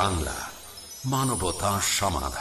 বাংলা মানবতা সমাধান।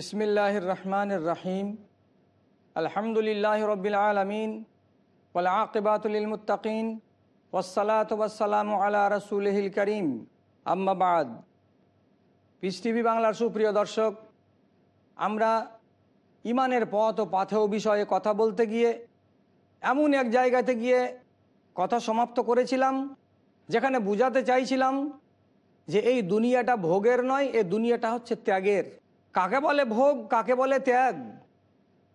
বিসমিল্লাহির রহমানির রহিম আলহামদুলিল্লাহ রবিল আলমিন ওলাকিবাতুল মুতাকিন ওসালাত ওয়াসালাম আলা রসুলহিল করিম। আম্মাবাদ পিস টিভি বাংলার সুপ্রিয় দর্শক, আমরা ইমানের পথ ও পাথেও বিষয়ে কথা বলতে গিয়ে, এমন এক জায়গাতে গিয়ে কথা সমাপ্ত করেছিলাম, যেখানে বুঝাতে চাইছিলাম যে এই দুনিয়াটা ভোগের নয়, এই দুনিয়াটা হচ্ছে ত্যাগের। কাকে বলে ভোগ, কাকে বলে ত্যাগ?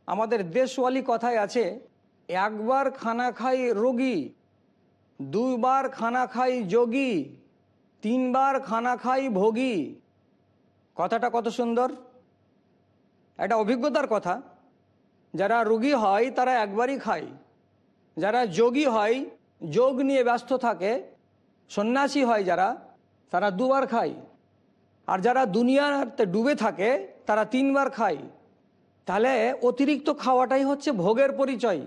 আমাদের দেশওয়ালি কথায় আছে, একবার খানা খাই রোগী, দুইবার খানা খাই যোগী, তিনবার খানা খাই ভোগী। কথাটা কত সুন্দর? এটা অভিজ্ঞতার কথা। যারা রুগী হয়, তারা একবারই খায়। যারা যোগী হয়, যোগ নিয়ে ব্যস্ত থাকে, সন্ন্যাসী হয় যারা, তারা দুবার খায়। আর যারা দুনিয়াতে ডুবে থাকে, তারা তিনবার খায়। তাহলে অতিরিক্ত খাওয়াটাই হচ্ছে ভোগের পরিচয়।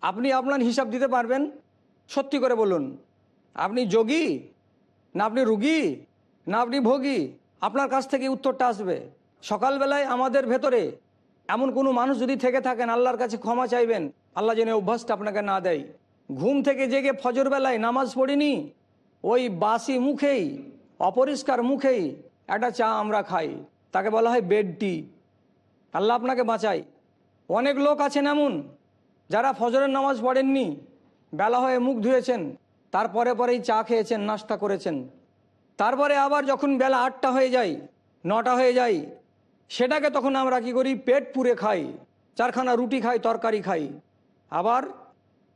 আপনি আপনার হিসাব দিতে পারবেন? সত্যি করে বলুন। আপনি যোগী? না আপনি রুগী? না আপনি ভোগী? আপনার কাছ থেকে উত্তরটা আসবে। সকালবেলায় আমাদের ভেতরে এমন কোনো মানুষ যদি থেকে থাকেন, আল্লাহর কাছে ক্ষমা চাইবেন, আল্লাহ যেন অভ্যাসটা আপনাকে না দেয়। ঘুম থেকে জেগে ফজর বেলায় নামাজ পড়িনি, ওই বাসি মুখেই, অপরিষ্কার মুখেই একটা চা আমরা খাই। তাকে বলা হয় বেড টি। আল্লাহ আপনাকে বাঁচাই। অনেক লোক আছেন এমন, যারা ফজরের নামাজ পড়েননি। বেলা হয়ে মুখ ধুয়েছেন, তারপরে পরেই চা খেয়েছেন, নাস্তা করেছেন। তারপরে আবার যখন বেলা আটটা হয়ে যায়, নটা হয়ে যায়, সেটাকে তখন আমরা কি করি? পেট পুরে খাই, চারখানা রুটি খাই, তরকারি খাই। আবার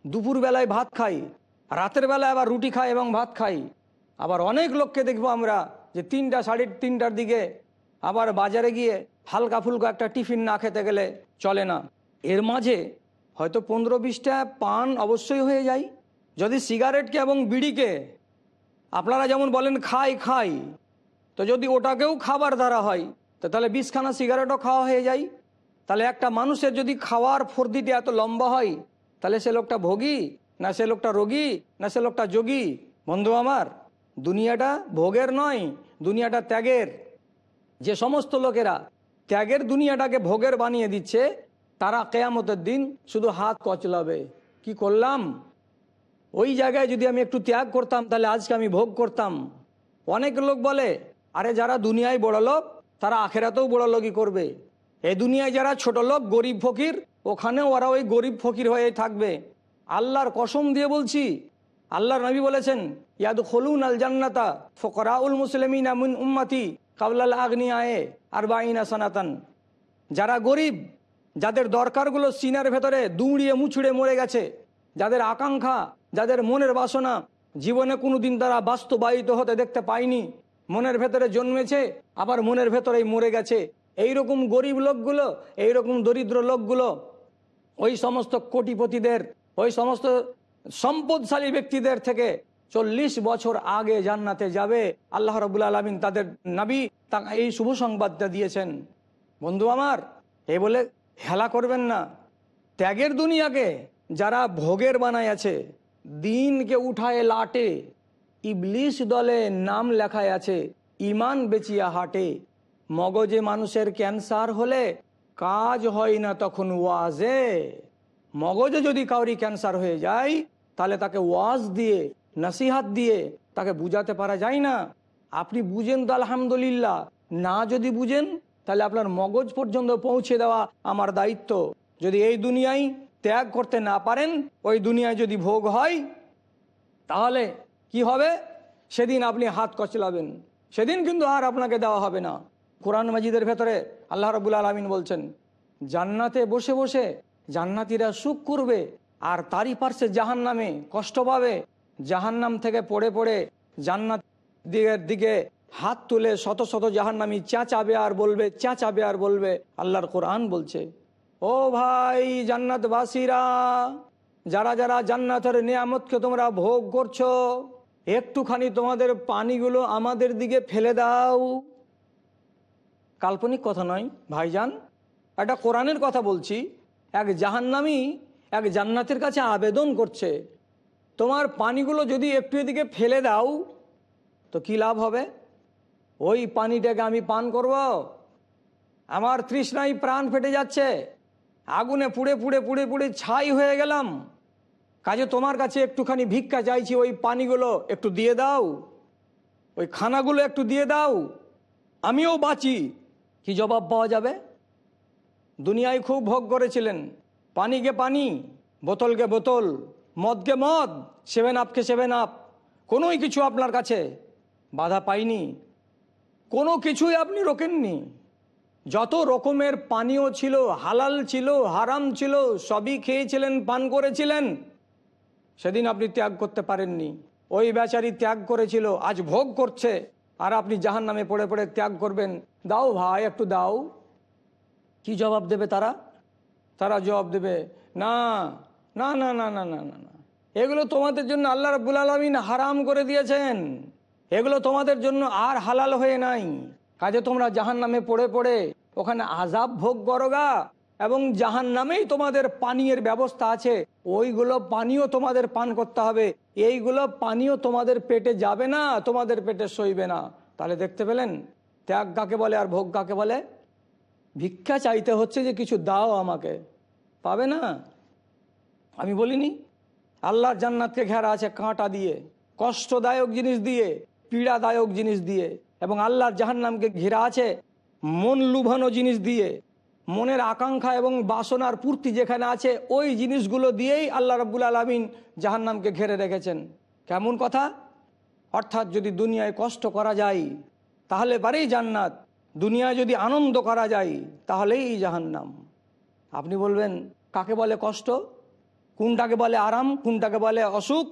দুপুর বেলায় ভাত খাই, রাতের বেলায় আবার রুটি খাই এবং ভাত খাই। আবার অনেক লোককে দেখব আমরা যে তিনটা সাড়ে তিনটার দিকে আবার বাজারে গিয়ে হালকা ফুলকা একটা টিফিন না খেতে গেলে চলে না। এর মাঝে হয়তো পনেরো বিশটা পান অবশ্যই হয়ে যায়। যদি সিগারেটকে এবং বিড়িকে আপনারা যেমন বলেন খাই খাই, তো যদি ওটাকেও খাবার দ্বারা হয়, তো তাহলে বিশখানা সিগারেটও খাওয়া হয়ে যায়। তাহলে একটা মানুষের যদি খাওয়ার ফর্দিতে এত লম্বা হয়, তাহলে সে লোকটা ভোগী না সে লোকটা রোগী না সে লোকটা যোগী? বন্ধু আমার দুনিয়াটা ভোগের নয়, দুনিয়াটা ত্যাগের। যে সমস্ত লোকেরা ত্যাগের দুনিয়াটাকে ভোগের বানিয়ে দিচ্ছে, তারা কেয়ামতের দিন শুধু হাত কচলাবে। কি করলাম? ওই জায়গায় যদি আমি একটু ত্যাগ করতাম, তাহলে আজকে আমি ভোগ করতাম। অনেক লোক বলে, আরে যারা দুনিয়ায় বড় লোক, তারা আখেরাতেও বড় লোকই করবে। এই দুনিয়ায় যারা ছোট লোক, গরিব ফকির, ওখানেও ওরা ওই গরিব ফকির হয়ে থাকবে। আল্লাহর কসম দিয়ে বলছি আল্লাহর নবী বলেছেন ইয়াদ খলুন আল জান্নাতা ফকরাউল মুসলিমিন আমিন উম্মাতি কাবলাল আগ্নি আয়ে আর বাইনা সনাতন। যারা গরিব, যাদের দরকারগুলো সিনার ভেতরে দুমড়িয়ে মুছুড়ে মরে গেছে, যাদের আকাঙ্ক্ষা, যাদের মনের বাসনা, জীবনে কোনো দিন তারা বাস্তবায়িত হতে দেখতে পায়নি, মনের ভেতরে জন্মেছে, আবার মনের ভেতরেই মরে গেছে। এই রকম গরিব লোকগুলো এই রকম দরিদ্র লোকগুলো, ওই সমস্ত কোটিপতিদের, ওই সমস্ত সম্পদশালী ব্যক্তিদের থেকে চল্লিশ বছর আগে জান্নাতে যাবে। আল্লাহ রবুল আলমিন তাদের নাবি তা এই শুভ সংবাদটা দিয়েছেন। বন্ধু আমার, এ বলে হেলা করবেন না। ত্যাগের দুনিয়াকে যারা ভোগের বানায় আছে, দিনকে উঠায় লাটে, ইবলিশ দলে নাম লেখায় আছে ইমান বেচিয়া হাটে। মগজে মানুষের ক্যান্সার হলে কাজ হয় না তখন ওয়াজে। মগজে যদি কাউরি ক্যান্সার হয়ে যায় তাহলে তাকে ওয়াজ দিয়ে, নাসিহাত দিয়ে তাকে বুঝাতে পারা যায় না। আপনি বুঝেন তো আলহামদুলিল্লাহ, না যদি বুঝেন, তাহলে আপনার মগজ পর্যন্ত পৌঁছে দেওয়া আমার দায়িত্ব। যদি এই দুনিয়ায় ত্যাগ করতে না পারেন, ওই দুনিয়ায় যদি ভোগ হয়, তাহলে কি হবে? সেদিন আপনি হাত কচলাবেন। সেদিন কিন্তু আর আপনাকে দেওয়া হবে না। কোরআন মাজিদের ভেতরে আল্লাহ রবুল আলমিন বলছেন, জান্নাতে বসে বসে জান্নাতিরা সুখ করবে আর তারই পার্শ্বে জাহান নামে কষ্ট পাবে। জাহান্নাম থেকে পড়ে পড়ে জান্নাত দিকে হাত তুলে শত শত জাহান জাহান্নামি চেঁচাবে আর বলবে, চেঁচাবে আর বলবে, আল্লাহর কোরআন বলছে। ও ভাই জান্নাতবাসীরা, যারা যারা জান্নাতের নিয়ামতকে তোমরা ভোগ করছ, একটুখানি তোমাদের পানিগুলো আমাদের দিকে ফেলে দাও। কাল্পনিক কথা নয়, ভাইজান। একটা কোরআনের কথা বলছি। এক জাহান্নামি এক জান্নাতের কাছে আবেদন করছে, তোমার পানিগুলো যদি একটু এদিকে ফেলে দাও, তো কি লাভ হবে? ওই পানিটাকে আমি পান করব। আমার তৃষ্ণাই প্রাণ ফেটে যাচ্ছে। আগুনে পুড়ে পুড়ে পুড়ে পুড়ে ছাই হয়ে গেলাম। কাজে তোমার কাছে একটুখানি ভিক্ষা চাইছি, ওই পানিগুলো একটু দিয়ে দাও। ওই খানাগুলো একটু দিয়ে দাও। আমিও বাঁচি। কি জবাব পাওয়া যাবে? দুনিয়ায় খুব ভোগ করেছিলেন। পানিকে পানি বোতলকে বোতল মদকে মদ, সেভেন আপকে সেভেন আপ। কোনোই কিছু আপনার কাছে বাধা পাইনি। কোনো কিছুই আপনি রোকেননি। যত রকমের পানীয় ছিল, হালাল ছিল, হারাম ছিল, সবই খেয়েছিলেন, পান করেছিলেন, সেদিন আপনি ত্যাগ করতে পারেননি। ওই বেচারি ত্যাগ করেছিল, আজ ভোগ করছে, আর আপনি জাহান নামে পড়ে পড়ে ত্যাগ করবেন। দাও ভাই, একটু দাও। কি জবাব দেবে তারা? তারা জবাব দেবে, না না না না না না না না। এগুলো তোমাদের জন্য আল্লাহ রাব্বুল আলমিন হারাম করে দিয়েছেন। এগুলো তোমাদের জন্য আর হালাল হয়ে নাই। কাজে তোমরা জাহান নামে পড়ে পড়ে ওখানে আজাব ভোগ করোগা এবং জাহান নামেই তোমাদের পানীয়ের ব্যবস্থা আছে। ওইগুলো পানীয় তোমাদের পান করতে হবে। এইগুলো পানীয় তোমাদের পেটে যাবে না, তোমাদের পেটে সইবে না। তাহলে দেখতে পেলেন? ত্যাগ কাকে বলে আর ভোগ কাকে বলে? ভিক্ষা চাইতে হচ্ছে যে কিছু দাও আমাকে। পাবে না? আমি বলিনি। আল্লাহর জান্নাতকে ঘেরা আছে কাঁটা দিয়ে, কষ্টদায়ক জিনিস দিয়ে, পীড়াদায়ক জিনিস দিয়ে এবং আল্লাহর জাহান্নামকে ঘেরা আছে মন লুভানো জিনিস দিয়ে, মনের আকাঙ্ক্ষা এবং বাসনার পূর্তি যেখানে আছে ওই জিনিসগুলো দিয়েই আল্লাহ রব্বুল আলমিন জাহান্নামকে ঘেরে রেখেছেন। কেমন কথা? অর্থাৎ যদি দুনিয়ায় কষ্ট করা যায়, তাহলে পারেই জান্নাত দুনিয়ায় যদি আনন্দ করা যায়, তাহলেই জাহান্নাম। আপনি বলবেন, কাকে বলে কষ্ট? কোনটাকে বলে আরাম? কোনটাকে বলে অসুখ?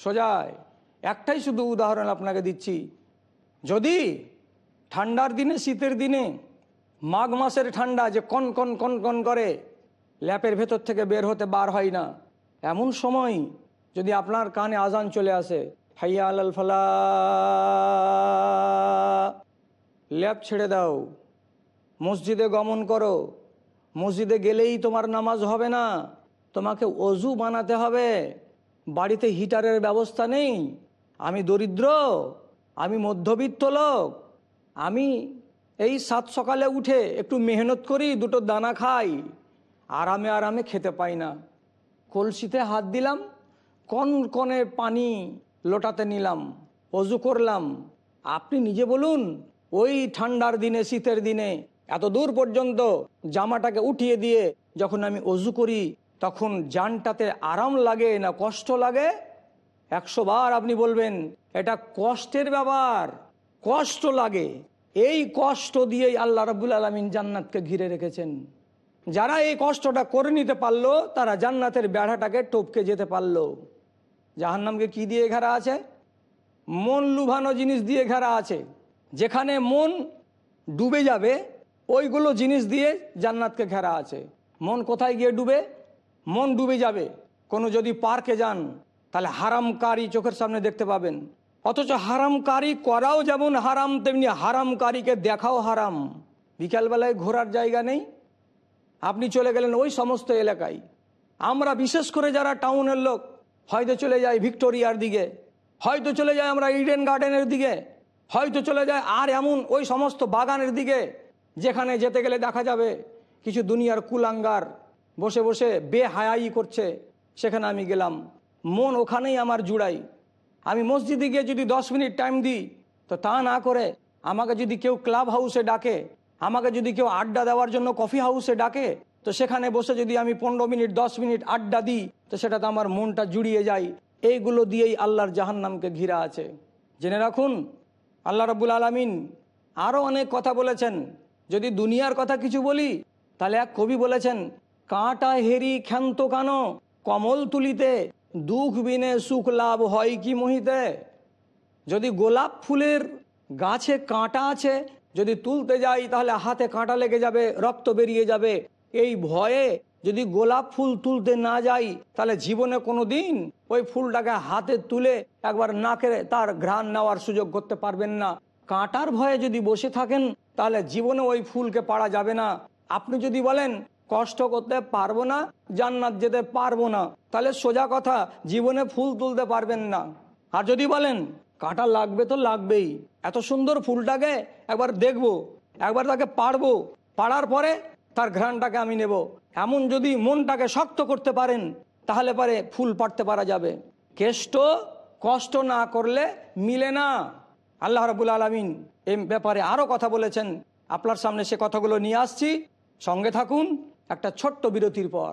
সোজায় একটাই শুধু উদাহরণ আপনাকে দিচ্ছি। যদি ঠান্ডার দিনে, শীতের দিনে, মাঘ মাসের ঠান্ডা যে কন কন কন কন করে, ল্যাপের ভেতর থেকে বের হতে বার হয় না। এমন সময় যদি আপনার কানে আজান চলে আসে, হাইয়া আল ফালা ল্যাপ ছেড়ে দাও। মসজিদে গমন করো। মসজিদে গেলেই তোমার নামাজ হবে না। তোমাকে অজু বানাতে হবে। বাড়িতে হিটারের ব্যবস্থা নেই। আমি দরিদ্র। আমি মধ্যবিত্ত লোক। আমি এই সাত সকালে উঠে একটু মেহনত করি, দুটো দানা খাই। আরামে আরামে খেতে পাই না। কলসিতে হাত দিলাম, কন কনে পানি লোটাতে নিলাম, অজু করলাম। আপনি নিজে বলুন ওই ঠান্ডার দিনে, শীতের দিনে, এত দূর পর্যন্ত জামাটাকে উঠিয়ে দিয়ে যখন আমি অজু করি, তখন জানটাতে আরাম লাগে না কষ্ট লাগে? একশো বার আপনি বলবেন, এটা কষ্টের ব্যাপার, কষ্ট লাগে। এই কষ্ট দিয়েই আল্লাহ রাবুল আলমিন জান্নাতকে ঘিরে রেখেছেন। যারা এই কষ্টটা করে নিতে পারল, তারা জান্নাতের বেড়াটাকে টপকে যেতে পারল। জাহান্নামকে কি দিয়ে ঘেরা আছে? মন লুভানো জিনিস দিয়ে ঘেরা আছে। যেখানে মন ডুবে যাবে, ওইগুলো জিনিস দিয়ে জান্নাতকে ঘেরা আছে। মন কোথায় গিয়ে ডুবে? মন ডুবে যাবে। কোনো যদি পার্কে যান, তাহলে হারামকারী চোখের সামনে দেখতে পাবেন। অথচ হারামকারী করাও যেমন হারাম, তেমনি হারামকারীকে দেখাও হারাম। বিকালবেলায় ঘোরার জায়গা নেই। আপনি চলে গেলেন ওই সমস্ত এলাকায়। আমরা বিশেষ করে যারা টাউনের লোক, হয়তো চলে যাই ভিক্টোরিয়ার দিকে। হয়তো চলে যায় আমরা ইডেন গার্ডেনের দিকে। হয়তো চলে যায় আর এমন ওই সমস্ত বাগানের দিকে যেখানে যেতে গেলে দেখা যাবে কিছু দুনিয়ার কুলাঙ্গার বসে বসে বেহায়াই করছে। সেখানে আমি গেলাম। মন ওখানেই আমার জুড়াই। আমি মসজিদে গিয়ে যদি দশ মিনিট টাইম দিই, তো তা না করে আমাকে যদি কেউ ক্লাব হাউসে ডাকে, আমাকে যদি কেউ আড্ডা দেওয়ার জন্য কফি হাউসে ডাকে, তো সেখানে বসে যদি আমি পনেরো মিনিট, দশ মিনিট আড্ডা দিই, তো সেটাতে আমার মনটা জুড়িয়ে যায়। এইগুলো দিয়েই আল্লাহর জাহান্নামকে ঘিরা আছে। জেনে রাখুন আল্লাহ রব্বুল আলমিন আরও অনেক কথা বলেছেন। যদি দুনিয়ার কথা কিছু বলি, তাহলে এক কবি বলেছেন, কাঁটা হেরি ক্ষান্ত কানো, কমল তুলিতে দুঃখ বিনে সুখ লাভ হয় কি মহিতে? যদি গোলাপ ফুলের গাছে কাঁটা আছে, যদি তুলতে যাই, তাহলে হাতে কাঁটা লেগে যাবে, রক্ত বেরিয়ে যাবে। এই ভয়ে যদি গোলাপ ফুল তুলতে না যাই, তাহলে জীবনে কোনো দিন ওই ফুলটাকে হাতে তুলে একবার নাকে তার ঘ্রাণ নেওয়ার সুযোগ করতে পারবেন না। কাঁটার ভয়ে যদি বসে থাকেন, তাহলে জীবনে ওই ফুলকে পাড়া যাবে না। আপনি যদি বলেন, কষ্ট করতে পারব না, জান্নাত যেতে পারব না তাহলে সোজা কথা, জীবনে ফুল তুলতে পারবেন না। আর যদি বলেন, কাঁটা লাগবে তো লাগবেই, এত সুন্দর ফুলটাকে একবার দেখব, একবার তাকে পারব পাড়ার পরে তার ঘ্রাণটাকে আমি নেব। এমন যদি মনটাকে শক্ত করতে পারেন তাহলে পরে ফুল পাড়তে পারা যাবে। কেষ্ট কষ্ট না করলে মিলে না। আল্লাহ রবুল আলমিন এই ব্যাপারে আরও কথা বলেছেন। আপনার সামনে সে কথাগুলো নিয়ে আসছি। সঙ্গে থাকুন, একটা ছোট্ট বিরতির পর।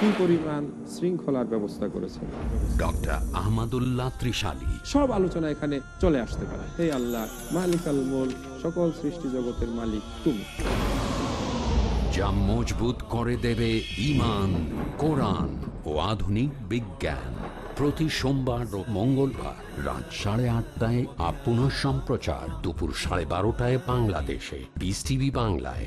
কি পরিমাণ শৃঙ্খলার ব্যবস্থা করেছেন। ডক্টর আহমদুল্লাহ ত্রিশালী। সব আলোচনা এখানে চলে আসতে পারে। হে আল্লাহ মালিক আল মোল সকল সৃষ্টি জগতের মালিক তুমি। যা মজবুত করে দেবে ইমান কোরআন ও আধুনিক বিজ্ঞান। প্রতি সোমবার ও মঙ্গলবার রাত সাড়ে আটটায় আপন সম্প্রচার। দুপুর সাড়ে বারোটায় বাংলাদেশে। টিভি বাংলায়।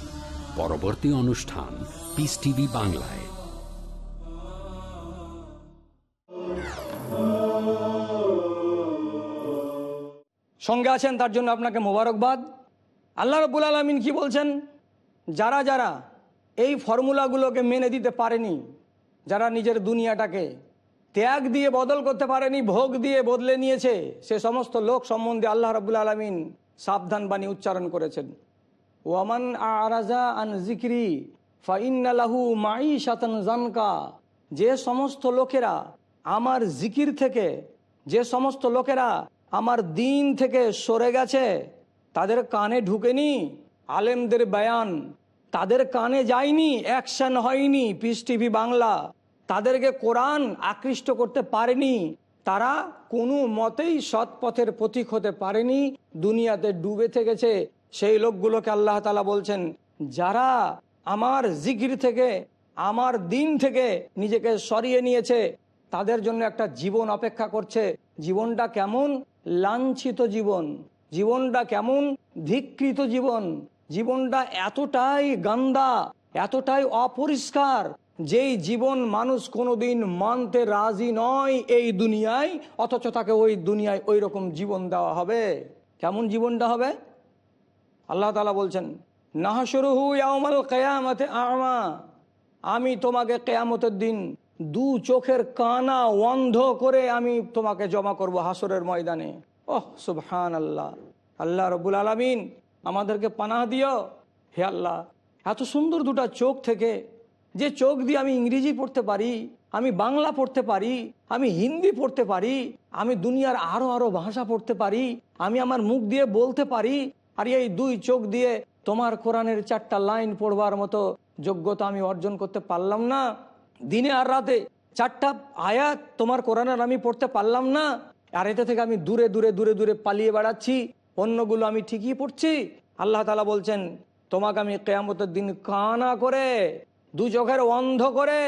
পরবর্তী অনুষ্ঠান পিস টিভি বাংলায়। সঙ্গে আছেন তার জন্য আপনাকে মোবারকবাদ। আল্লাহ রবুল আলমিন কি বলছেন? যারা যারা এই ফর্মুলাগুলোকে মেনে দিতে পারেনি, যারা নিজের দুনিয়াটাকে ত্যাগ দিয়ে বদল করতে পারেনি, ভোগ দিয়ে বদলে নিয়েছে, সে সমস্ত লোক সম্বন্ধে আল্লাহ রবুল আলমিন সাবধান বাণী উচ্চারণ করেছেন। ওয়ামান আরাজা আন জিক্রি ফাইন্নালাহু মাই সাতন জানকা যে সমস্ত লোকেরা আমার জিকির থেকে, যে সমস্ত লোকেরা আমার দিন থেকে সরে গেছে, তাদের কানে ঢুকেনি, আলেমদের বয়ান। তাদের কানে যায়নি, অ্যাকশন হয়নি, পিস টিভি বাংলা। তাদেরকে কোরআন আকৃষ্ট করতে পারেনি। তারা কোনো মতেই সৎ পথের প্রতীক হতে পারেনি। দুনিয়াতে ডুবে থেকেছে সেই লোকগুলোকে আল্লাহ তালা বলছেন, যারা আমার জিকির থেকে, আমার দিন থেকে নিজেকে সরিয়ে নিয়েছে, তাদের জন্য একটা জীবন অপেক্ষা করছে। জীবনটা কেমন? লাঞ্ছিত জীবন। জীবনটা কেমন? ধিকৃত জীবন। জীবনটা এতটাই গান্দা, এতটাই অপরিষ্কার, যেই জীবন মানুষ কোনোদিন মানতে রাজি নয় এই দুনিয়ায়, অথচ তাকে ওই দুনিয়ায় ওই রকম জীবন দেওয়া হবে। কেমন জীবনটা হবে? আল্লাহ তালা বলছেন নাহসরুহু ইয়ামাল কেয়ামতে আমা। আমি তোমাকে কেয়ামতের দিন দু চোখের কানা অন্ধ করে আমি তোমাকে জমা করব হাসরের ময়দানে। ওহ সুবহান আল্লাহ আল্লাহ রবুল আলমিন আমাদেরকে পানাহ দিও। হে আল্লাহ, এত সুন্দর দুটা চোখ থেকে যে চোখ দিয়ে আমি ইংরেজি পড়তে পারি, আমি বাংলা পড়তে পারি, আমি হিন্দি পড়তে পারি, আমি দুনিয়ার আরও আরও ভাষা পড়তে পারি, আমি আমার মুখ দিয়ে বলতে পারি আর এই দুই চোখ দিয়ে তোমার কোরআনের চারটা লাইন পড়বার মতো যোগ্যতা আমি অর্জন করতে পারলাম না। দিনে আর রাতে চারটা আয়াত তোমার কোরআনের আমি পড়তে পারলাম না। আর এতে থেকে আমি দূরে দূরে দূরে দূরে পালিয়ে বেড়াচ্ছি। অন্যগুলো আমি ঠিকই পড়ছি। আল্লাহ তালা বলছেন, তোমাকে আমি কেয়ামতের দিন কানা করে, দু চোখের অন্ধ করে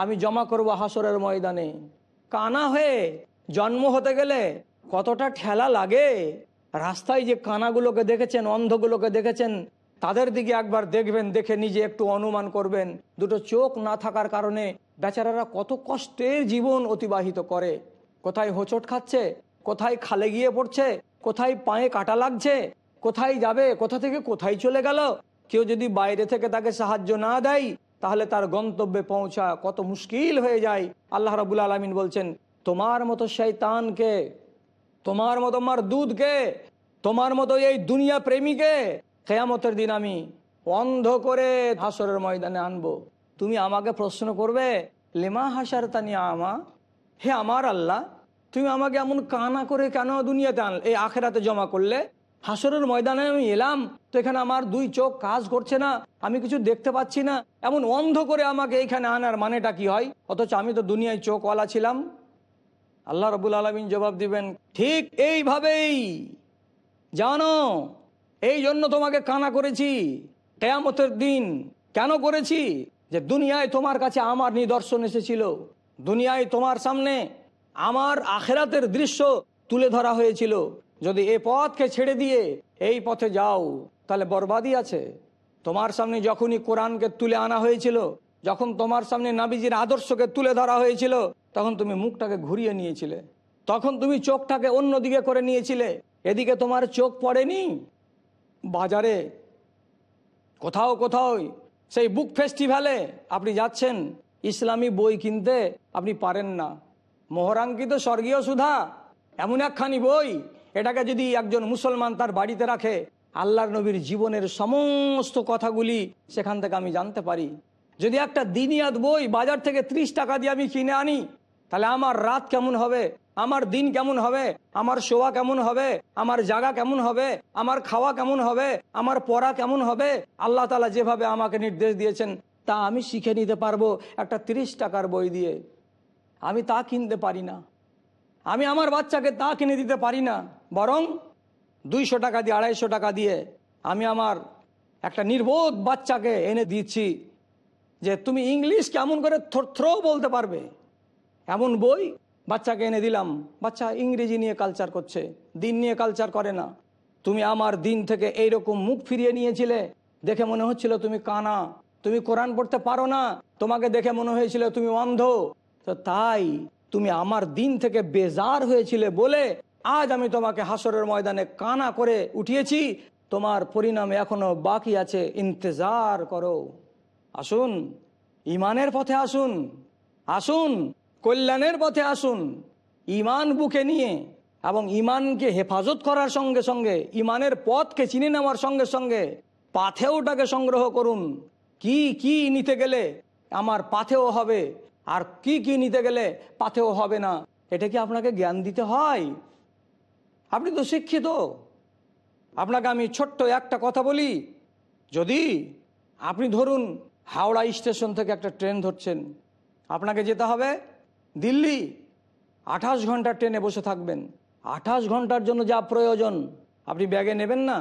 আমি জমা করব হাসরের ময়দানে। কানা হয়ে জন্ম হতে গেলে কতটা ঠেলা লাগে? রাস্তায় যে কানাগুলোকে দেখেছেন, অন্ধগুলোকে দেখেছেন, তাদের দিকে একবার দেখবেন, দেখে নিজে একটু অনুমান করবেন। দুটো চোখ না থাকার কারণে বেচারারা কত কষ্টের জীবন অতিবাহিত করে। কোথায় হোঁচট খাচ্ছে, কোথায় খালে গিয়ে পড়ছে, কোথায় পায়ে কাটা লাগছে, কোথায় যাবে, কোথা থেকে কোথায় চলে গেল? কেউ যদি বাইরে থেকে তাকে সাহায্য না দেয়, তাহলে তার গন্তব্যে পৌঁছা কত মুশকিল হয়ে যায়। আল্লাহ রাবুল আলমিন বলছেন, তোমার মতো শৈতানকে তোমার মতো আমার দুধকে, তোমার মতো এই দুনিয়া প্রেমীকে কেয়ামতের দিন আমি অন্ধ করে হাসরের ময়দানে আনব। তুমি আমাকে প্রশ্ন করবে, লেমা হাসার তানি আমা? হে আমার আল্লাহ, তুমি আমাকে এমন কানা করে কেন দুনিয়াতে আন এই আখেরাতে জমা করলে? হাসরের ময়দানে আমি এলাম, তো এখানে আমার দুই চোখ কাজ করছে না, আমি কিছু দেখতে পাচ্ছি না। এমন অন্ধ করে আমাকে এইখানে আনার মানেটা কি হয়? অথচ আমি তো দুনিয়ায় চোখওয়ালা ছিলাম। আল্লাহ রবুল আলমিন জবাব দিবেন, ঠিক এইভাবেই। জানো, এই জন্য তোমাকে কানা করেছি। কেয়ামতের দিন কেন করেছি? যে দুনিয়ায় তোমার কাছে আমার নিদর্শন এসেছিল। দুনিয়ায় তোমার সামনে আমার আখেরাতের দৃশ্য তুলে ধরা হয়েছিল। যদি এ পথকে ছেড়ে দিয়ে এই পথে যাও, তাহলে বরবাদই আছে। তোমার সামনে যখনই কোরআনকে তুলে আনা হয়েছিল, যখন তোমার সামনে নাবিজির আদর্শকে তুলে ধরা হয়েছিল তখন তুমি মুখটাকে ঘুরিয়ে নিয়েছিলে। তখন তুমি চোখটাকে অন্যদিকে করে নিয়েছিলে। এদিকে তোমার চোখ পড়েনি। বাজারে কোথাও কোথাও সেই বুক ফেস্টিভ্যালে আপনি যাচ্ছেন। ইসলামী বই কিনতে আপনি পারেন না। মোহরাঙ্কিত স্বর্গীয় সুধা, এমন একখানি বই, এটাকে যদি একজন মুসলমান তার বাড়িতে রাখে, আল্লাহর নবীর জীবনের সমস্ত কথাগুলি সেখান থেকে আমি জানতে পারি। যদি একটা দিনিয়াত বই বাজার থেকে ত্রিশ টাকা দিয়ে আমি কিনে আনি তাহলে আমার রাত কেমন হবে? আমার দিন কেমন হবে? আমার শোয়া কেমন হবে? আমার জাগা কেমন হবে? আমার খাওয়া কেমন হবে? আমার পড়া কেমন হবে? আল্লাহ তালা যেভাবে আমাকে নির্দেশ দিয়েছেন, তা আমি শিখে নিতে পারব একটা তিরিশ টাকার বই দিয়ে। আমি তা কিনতে পারি না। আমি আমার বাচ্চাকে তা কিনে দিতে পারি না। বরং দুইশো টাকা দিয়ে, আড়াইশো টাকা দিয়ে আমি আমার একটা নির্বোধ বাচ্চাকে এনে দিচ্ছি যে তুমি ইংলিশ কেমন করে থ্রো বলতে পারবে? এমন বই? বাচ্চাকে এনে দিলাম। বাচ্চা ইংরেজি নিয়ে কালচার করছে। দিন নিয়ে কালচার করে না। তুমি আমার দিন থেকে এইরকম মুখ ফিরিয়ে নিয়েছিলে। দেখে মনে হচ্ছিল তুমি কানা। তুমি কোরআন পড়তে পারো না। তোমাকে দেখে মনে হয়েছিল তুমি অন্ধ। তো তাই তুমি আমার দিন থেকে বেজার হয়েছিলে বলে আজ আমি তোমাকে হাসরের ময়দানে কানা করে উঠিয়েছি। তোমার পরিণাম এখনও বাকি আছে। ইন্তজার করো। আসুন ইমানের পথে আসুন। আসুন কল্যাণের পথে আসুন ইমান বুকে নিয়ে এবং ইমানকে হেফাজত করার সঙ্গে সঙ্গে ইমানের পথকে চিনে নেওয়ার সঙ্গে সঙ্গে পাথেওটাকে সংগ্রহ করুন। কি কি নিতে গেলে আমার পাথেও হবে? আর কি কি নিতে গেলে পাথেও হবে না? এটা কি আপনাকে জ্ঞান দিতে হয়? আপনি তো শিক্ষিত। আপনাকে আমি ছোট্ট একটা কথা বলি। যদি আপনি ধরুন হাওড়া স্টেশন থেকে একটা ট্রেন ধরছেন, আপনাকে যেতে হবে দিল্লি, আঠাশ ঘণ্টা ট্রেনে বসে থাকবেন। আঠাশ ঘণ্টার জন্য যা প্রয়োজন, আপনি ব্যাগে নেবেন না।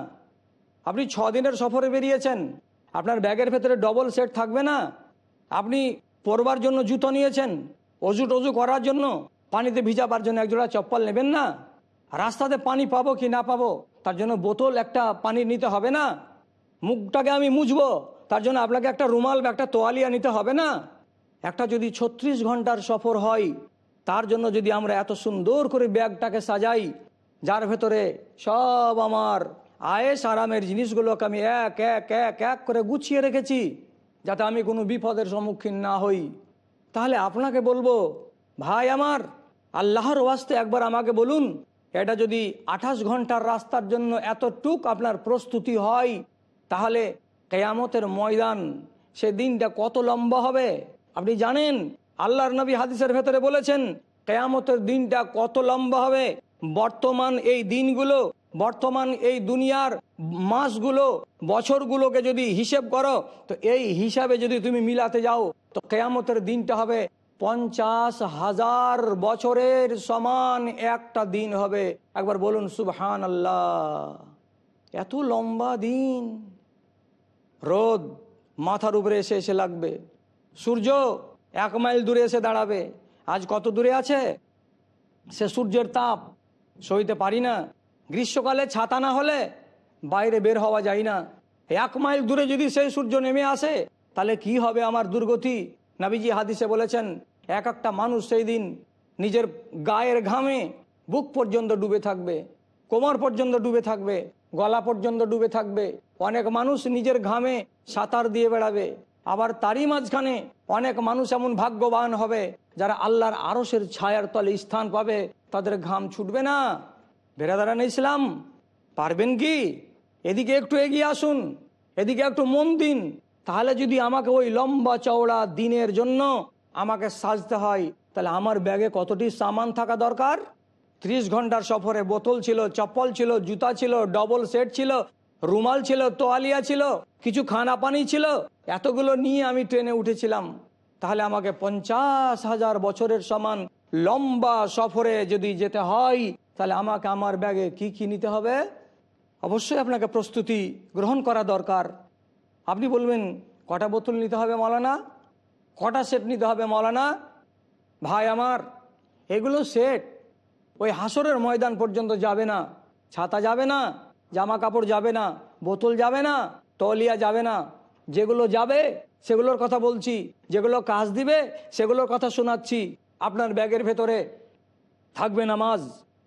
আপনি ছ দিনের সফরে বেরিয়েছেন, আপনার ব্যাগের ভেতরে ডবল সেট থাকবে না। আপনি পরবার জন্য জুতো নিয়েছেন, অজু টজু করার জন্য, পানিতে ভিজাবার জন্য একজোড়া চপ্পল নেবেন না। রাস্তাতে পানি পাবো কি না পাবো, তার জন্য বোতল একটা পানি নিতে হবে না। মুখটাকে আমি মুছবো, তার জন্য আপনাকে একটা রুমাল বা একটা তোয়ালিয়া নিতে হবে না। একটা যদি ছত্রিশ ঘণ্টার সফর হয়, তার জন্য যদি আমরা এত সুন্দর করে ব্যাগটাকে সাজাই, যার ভেতরে সব আমার আয়েস আরামের জিনিসগুলোকে আমি এক এক এক এক করে গুছিয়ে রেখেছি, যাতে আমি কোনো বিপদের সম্মুখীন না হই। তাহলে আপনাকে বলব, ভাই আমার, আল্লাহর ওয়াস্তে একবার আমাকে বলুন, এটা যদি আঠাশ ঘণ্টার রাস্তার জন্য এতটুক আপনার প্রস্তুতি হয়, তাহলে কেয়ামতের ময়দান সে দিনটা কত লম্বা হবে? আপনি জানেন, আল্লাহর নবী হাদিসের ভেতরে বলেছেন, কেয়ামতের দিনটা কত লম্বা হবে। বর্তমান এই দিনগুলো, বর্তমান এই দুনিয়ার মাসগুলো, বছরগুলোকে যদি হিসেব করো, তো এই হিসাবে যদি তুমি মিলাতে যাও, তো কেয়ামতের দিনটা হবে পঞ্চাশ হাজার বছরের সমান একটা দিন হবে। একবার বলুন সুবহান আল্লাহ এত লম্বা দিন। রোদ মাথার উপরে এসে এসে লাগবে। সূর্য এক মাইল দূরে এসে দাঁড়াবে। আজ কত দূরে আছে? সে সূর্যের তাপ সইতে পারি না। গ্রীষ্মকালে ছাতা না হলে বাইরে বের হওয়া যায় না। এক মাইল দূরে যদি সেই সূর্য নেমে আসে, তাহলে কি হবে আমার দুর্গতি? নাবিজি হাদিসে বলেছেন, এক একটা মানুষ সেই দিন নিজের গায়ের ঘামে বুক পর্যন্ত ডুবে থাকবে, কোমর পর্যন্ত ডুবে থাকবে, গলা পর্যন্ত ডুবে থাকবে। অনেক মানুষ নিজের ঘামে সাঁতার দিয়ে বেড়াবে। আবার তারই মাঝখানে অনেক মানুষ এমন ভাগ্যবান হবে যারা আল্লাহর আরসের ছায়ার তলে স্থান পাবে। তাদের ঘাম ছুটবে না। বেরাদারান ইসলাম, পারবেন কি? এদিকে একটু এগিয়ে আসুন, এদিকে একটু মন দিন। তাহলে যদি আমাকে ওই লম্বা চওড়া দিনের জন্য আমাকে সাজতে হয়, তাহলে আমার ব্যাগে কতটি সামান থাকা দরকার? ত্রিশ ঘণ্টার সফরে বোতল ছিল, চপ্পল ছিল, জুতা ছিল ডবল সেট ছিল রুমাল ছিল, তোয়ালিয়া ছিল, কিছু খানা পানি ছিল, এতগুলো নিয়ে আমি ট্রেনে উঠেছিলাম। তাহলে আমাকে পঞ্চাশ হাজার বছরের সমান লম্বা সফরে যদি যেতে হয়, তাহলে আমাকে আমার ব্যাগে কি কি নিতে হবে? অবশ্যই আপনাকে প্রস্তুতি গ্রহণ করা দরকার। আপনি বলবেন, কটা বোতল নিতে হবে মলানা? কটা সেট নিতে হবে মলানা? ভাই আমার, এগুলো সেট, ওই হাসরের ময়দান পর্যন্ত যাবে না, ছাতা যাবে না জামা কাপড় যাবে না, বোতল যাবে না তলিয়া যাবে না। যেগুলো যাবে, সেগুলোর কথা বলছি। যেগুলো কাজ দিবে, সেগুলোর কথা শোনাচ্ছি। আপনার ব্যাগের ভেতরে থাকবে নামাজ,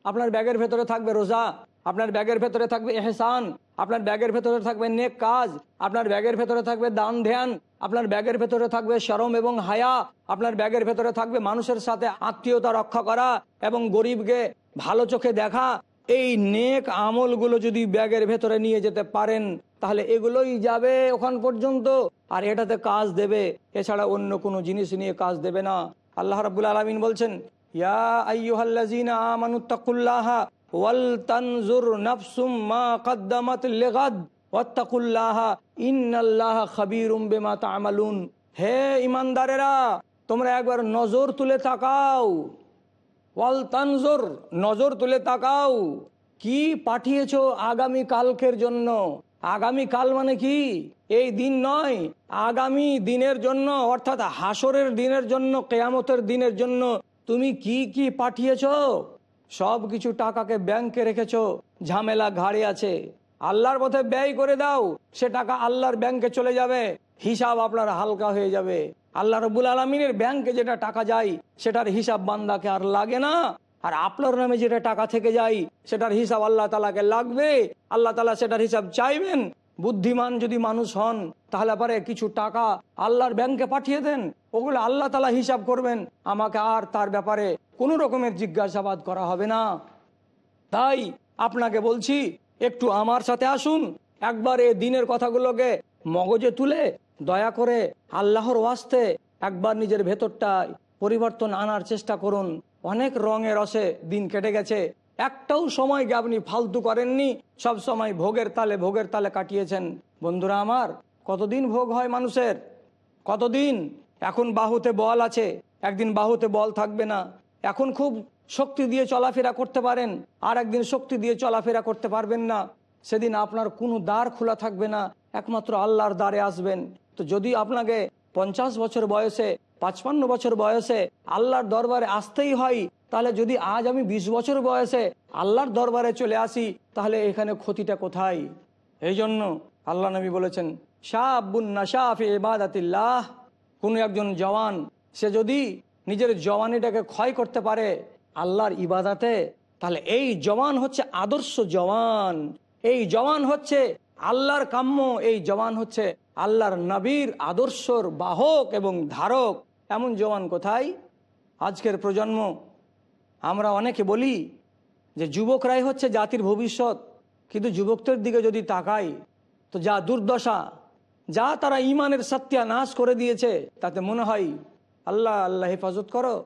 আপনার ব্যাগের ভেতরে থাকবে রোজা, আপনার ব্যাগের ভেতরে থাকবে এহসান, আপনার ব্যাগের ভেতরে থাকবে নেক কাজ, আপনার ব্যাগের ভেতরে থাকবে দান ধ্যান, আপনার ব্যাগের ভেতরে থাকবে শরম এবং হায়া, আপনার ব্যাগের ভেতরে থাকবে মানুষের সাথে আত্মীয়তা রক্ষা করা এবং গরিবকে ভালো চোখে দেখা এই নেক আমলগুলো যদি ব্যাগের ভেতরে নিয়ে যেতে পারেন, তাহলে এগুলোই যাবে ওখান পর্যন্ত। আর এটাতে কাজ দেবে, এছাড়া অন্য কোনো জিনিস নিয়ে কাজ দেবে না। আল্লাহ রাবুল আলমিন বলছেন হে ইমানদারেরা তোমরা একবার নজর তুলে তাকাও। ওয়াল তানজুর, নজর তুলে তাকাও। কি পাঠিয়েছ আগামী কালকের জন্য? আগামী কাল মানে কি? এই দিন নয়, আগামী দিনের জন্য, অর্থাৎ হাসরের দিনের জন্য, কেয়ামতের দিনের জন্য তুমি কি কি পাঠিয়েছ? সব কিছু টাকাকে ব্যাংকে রেখেছ, ঝামেলা ঘাড়ে আছে। আল্লাহর পথে ব্যয় করে দাও, সে টাকা আল্লাহর ব্যাংকে চলে যাবে। হিসাব আপনার হালকা হয়ে যাবে। আল্লাহ রবুল আলমিনের ব্যাংকে যেটা টাকা যায়, সেটার হিসাব বান্দাকে আর লাগে না। আর আপনার নামে যেটা টাকা থেকে যায়, সেটার হিসাব আল্লাহ তালাকে লাগবে। আল্লাহ তালা সেটার হিসাব চাইবেন। বুদ্ধিমান যদি মানুষ হন, তাহলে পরে কিছু টাকা আল্লাহর ব্যাংকে পাঠিয়ে দেন। ওগুলো আল্লাহ তালা হিসাব করবেন। আমাকে আর তার ব্যাপারে কোনো রকমের জিজ্ঞাসাবাদ করা হবে না। তাই আপনাকে বলছি, একটু আমার সাথে আসুন। একবার এ দিনের কথাগুলোকে মগজে তুলে দয়া করে আল্লাহর ওয়াস্তে একবার নিজের ভেতরটায় পরিবর্তন আনার চেষ্টা করুন। অনেক রঙে রসে দিন কেটে গেছে। একটাও সময়কে আপনি ফালতু করেননি, সব সময় ভোগের তালে ভোগের তালে কাটিয়েছেন। বন্ধুরা আমার, কতদিন ভোগ হয় মানুষের? কতদিন? এখন বাহুতে বল আছে। একদিন বাহুতে বল থাকবে না। এখন খুব শক্তি দিয়ে চলাফেরা করতে পারেন। আর একদিন শক্তি দিয়ে চলাফেরা করতে পারবেন না। সেদিন আপনার কোনো দ্বার খোলা থাকবে না। একমাত্র আল্লাহর দ্বারে আসবেন। তো যদি আপনাকে পঞ্চাশ বছর বয়সে, পাঁচপান্ন বছর বয়সে আল্লাহর দরবারে আসতেই হয়, তাহলে যদি আজ আমি ২০ বছর বয়সে আল্লাহর দরবারে চলে আসি, তাহলে এখানে ক্ষতিটা কোথায়? এই জন্য আল্লাহ নবী বলেছেন শাহ আব্বুন নাশাফি ইবাদাতিল্লাহ। কোনো একজন জওয়ান, সে যদি নিজের জওয়ানিটাকে ক্ষয় করতে পারে আল্লাহর ইবাদাতে, তাহলে এই জওয়ান হচ্ছে আদর্শ জওয়ান। এই জওয়ান হচ্ছে আল্লাহর কাম্য, এই জওয়ান হচ্ছে আল্লাহর নবীর আদর্শর বাহক এবং ধারক। এমন জওয়ান কোথায়? আজকের প্রজন্ম, আমরা অনেকে বলি যে যুবকরাই হচ্ছে জাতির ভবিষ্যৎ। কিন্তু যুবকদের দিকে যদি তাকাই, তো যা দুর্দশা, যা তারা ইমানের সত্যানাশ করে দিয়েছে, তাতে মনে হয়, আল্লাহ আল্লাহ হেফাজত করো।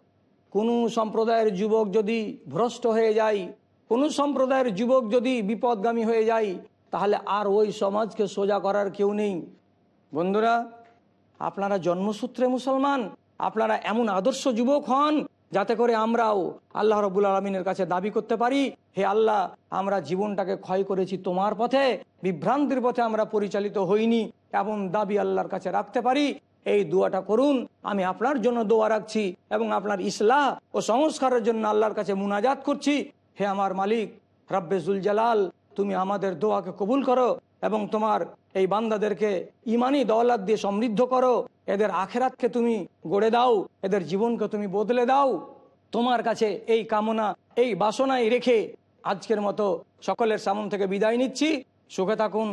কোনো সম্প্রদায়ের যুবক যদি ভ্রষ্ট হয়ে যায়, কোনো সম্প্রদায়ের যুবক যদি বিপদগামী হয়ে যায়, তাহলে আর ওই সমাজকে সোজা করার কেউ নেই। বন্ধুরা, আপনারা জন্মসূত্রে মুসলমান, আপনারা এমন আদর্শ যুবক হন যাতে করে আমরাও আল্লাহ রবুল আলমিনের কাছে দাবি করতে পারি, হে আল্লাহ, আমরা জীবনটাকে ক্ষয় করেছি তোমার পথে, বিভ্রান্তির পথে আমরা পরিচালিত হইনি এমন দাবি আল্লাহর কাছে রাখতে পারি, এই দোয়াটা করুন, আমি আপনার জন্য দোয়া রাখছি এবং আপনার ইসলাহ ও সংস্কারের জন্য আল্লাহর কাছে মুনাজাত করছি। হে আমার মালিক, রাব্বে জুলজালাল তুমি আমাদের দোয়াকে কবুল করো এবং তোমার এই বান্দাদেরকে ইমানি দৌলাত দিয়ে সমৃদ্ধ করো। এদের আখেরাতকে তুমি গড়ে দাও, এদের জীবনকে তুমি বদলে দাও। তোমার কাছে এই কামনা, এই বাসনাই রেখে আজকের মতো সকলের সামন থেকে বিদায় নিচ্ছি। সুখে থাকুন,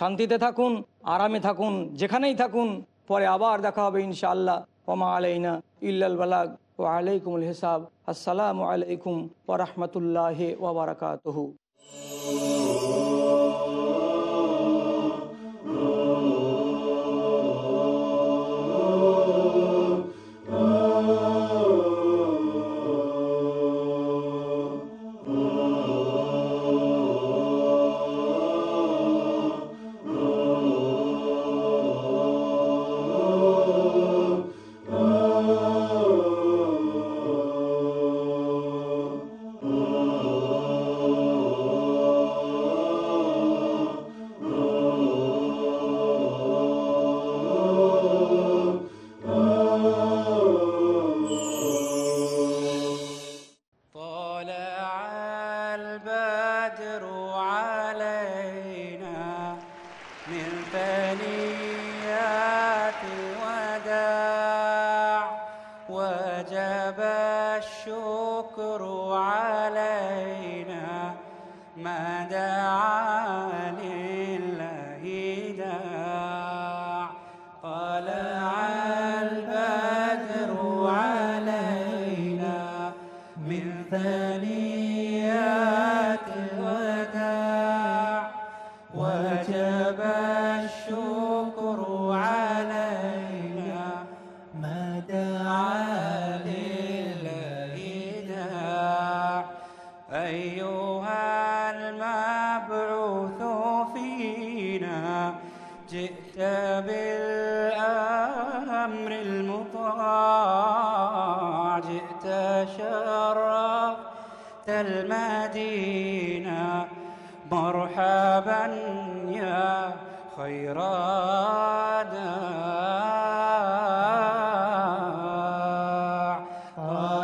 শান্তিতে থাকুন, আরামে থাকুন, যেখানেই থাকুন। পরে আবার দেখা হবে ইনশাআল্লাহ। ওমা আলাইনা ইল্লাল বালাগ। ও আলাইকুমুল হিসাব। আসসালামু আলাইকুম ওরহমতুল্লাহ ওবরাকাতহু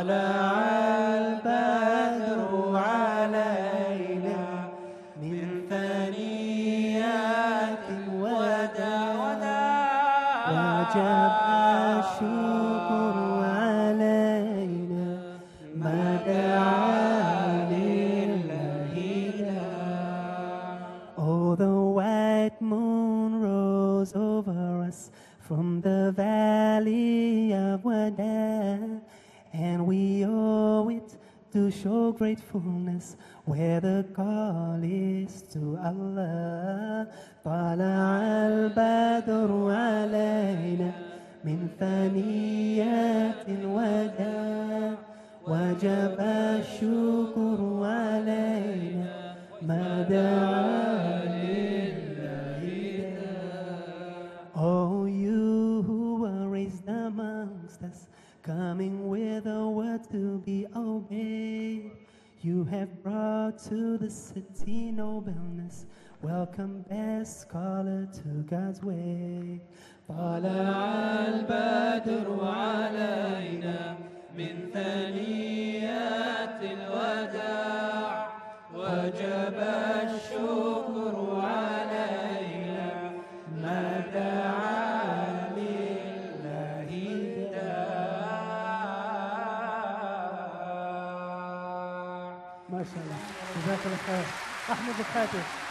طلع to the city nobleness. Welcome, best scholar to God's way. طلع البدر علينا جزاك الله أحمد الخاتم.